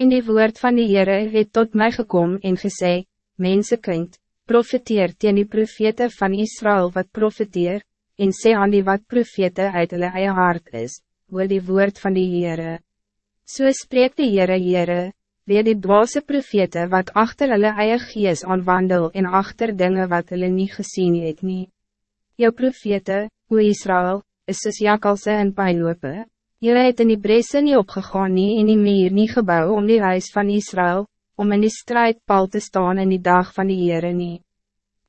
In die woord van die Heere het tot mij gekomen en gesê, Mensenkind, profeteer teen die profete van Israël wat profeteer, en sê aan die wat profete uit hulle eie hart is, oor die woord van die Heere. So spreek die Heere Heere, weer die dwaase profete wat achter hulle eie gees aanwandel en achter dingen wat hulle nie gezien het nie. Jou profete, o Israël, is soos jakalse en pijlope. Jullie het in die brese nie opgegaan nie en die meer nie gebouw om die huis van Israël, om in die strijdpal te staan in die dag van die Heere nie.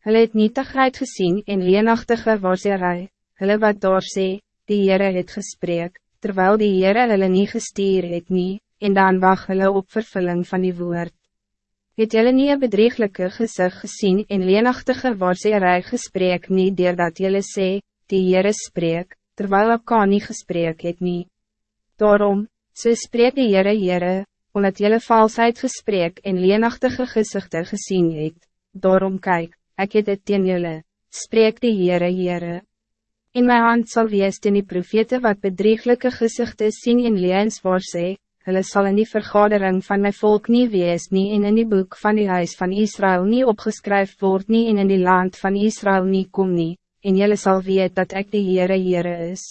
Hulle het nietigheid gezien en leenachtige waarserij, hulle wat daar sê, die Heere het gesprek, terwijl die Heere hulle nie gestuur het nie, en dan wacht hulle op vervulling van die woord. Het julle nie een bedrieglijke gezicht gezien en leenachtige waarserij gesprek nie, dat julle sê, die Heere spreek, terwijl ek kan nie gesprek het nie. Daarom, so spreek die Heere Heere, omdat jelle valsheid gesprek en leenachtige gezichten gezien het. Daarom kijk, ek het het teen jylle, spreek die Heere Heere. In my hand sal wees teen die profete wat bedrieglijke gezichten sien en leens waar sê, hulle sal in die vergadering van my volk nie wees nie en in die boek van die huis van Israël nie opgeskryf word nie en in die land van Israël nie kom nie, en jylle sal weet dat ik die Heere Heere is.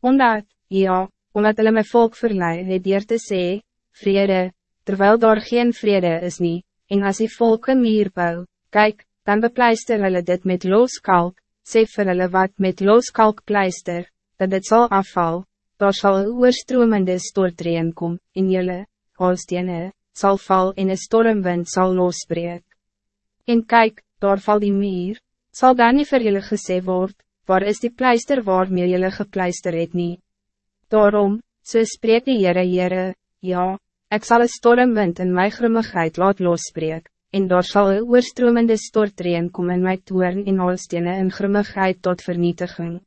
Omdat, ja, omdat hulle my volk verlei het dier te sê, vrede, terwijl daar geen vrede is nie, en as die volk een meer bou, kyk, dan bepleister hulle dit met looskalk, sê vir hulle wat met looskalk pleister, dat dit zal afval, daar sal een oorstromende stortreen kom, en julle, haalstene, sal val en een stormwind zal losbreek. En kijk, daar val die meer, zal dan nie vir julle gesê word, waar is die pleister waarmee julle gepleister het nie. Daarom, so spreek die Heere Heere, ja, ik zal een stormwind in mijn grimmigheid laat losbreek, en daar zal een oorstromende stortreen kom in mijn toern in holstene in grimmigheid tot vernietiging.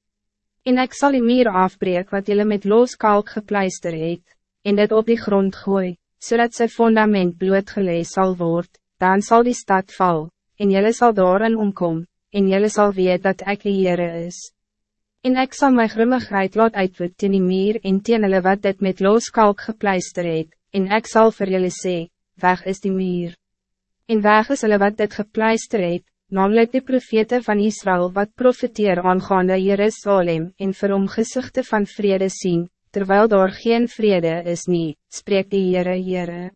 En ik zal die meer afbreek wat jullie met looskalk gepleister het, en dit op die grond gooi, zodat zijn fundament blootgelees zal worden, dan zal die stad val, en jullie zal daarin omkom, en jullie zal weet dat ik de Heere is. En ik zal mijn grimmigheid laat uitwit teen die meer en teen hulle wat dit met looskalk gepleister het, en ik zal vir julle sê, weg is die meer. En weg is hulle wat dit gepleister het, namelijk de profete van Israël wat profeteer aangaande Jerusalem en vir hom gezichte van vrede zien, terwijl daar geen vrede is nie, spreek die Heere Heere.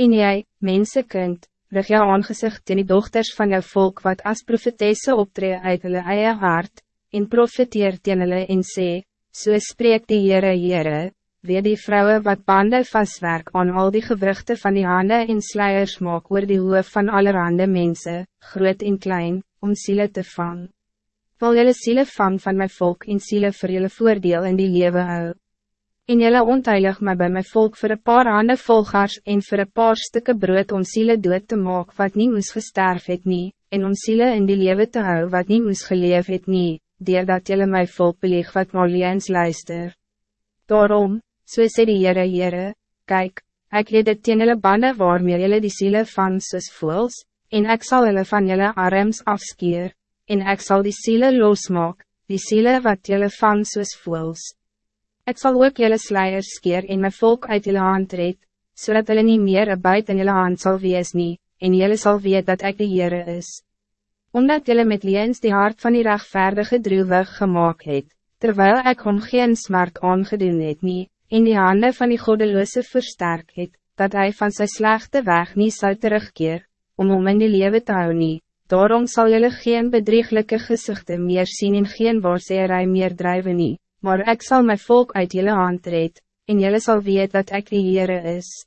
En jy, mensenkind, rig jou aangezicht in die dochters van jou volk wat als profetese optree uit hulle eie hart, en profeteer teen hulle en sê, so spreek die Heere Heere, weer die vrouwen wat banden vastwerk aan al die gewrichten van die handen en sluiers maak oor die hoof van allerhande mensen, groot en klein, om zielen te vang. Wil jylle zielen vang van mijn volk en zielen voor jylle voordeel in die lewe hou. En jylle ontheilig my bij mijn volk voor een paar handen volgers en voor een paar stukken brood om zielen dood te maak wat niet moes gesterf het nie, en om zielen in die lewe te hou wat niet moes geleef het nie, dier dat jylle my volk beleeg wat maar liens luister. Daarom, so sê die Heere Heere, kyk, ek het dit teen jylle bande waarmee jylle die siele van soos voels, en ek sal jylle van jylle arms afskeer, en ek sal die siele losmaak, die siele wat jylle van soos voels. Ek sal ook jylle sluiers skeer en my volk uit jylle hand red, so hulle nie meer een buit in jylle hand sal wees nie, en jylle sal weet dat ik de Heere is omdat jullie met liens die hart van die rechtvaardige droewig gemaakt het, terwijl ik hom geen smart aangedoen het nie, in die handen van die goddeloze versterk het, dat hij van zijn slechte weg niet zou terugkeer, om om in die lewe te hou nie, daarom zal jullie geen bedrieglijke gezichten meer zien en geen waarserij meer drijven nie, maar ik zal mijn volk uit jullie hand red, en jullie zal weten dat ik de Heere is.